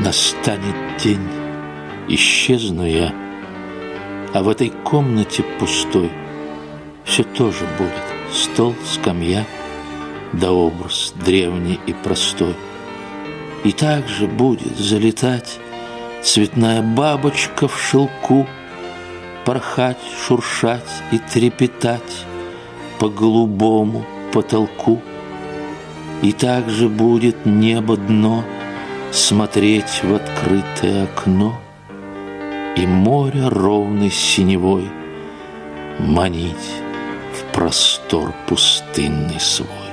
Настанет день, исчезну я, А в этой комнате пустой Все тоже будет стол, скамья, Да образ древний и простой. И также будет залетать Цветная бабочка в шелку, Порхать, шуршать и трепетать По голубому потолку. И также будет небо дно — смотреть в открытое окно И море ровной синевой манить в простор пустынный свой.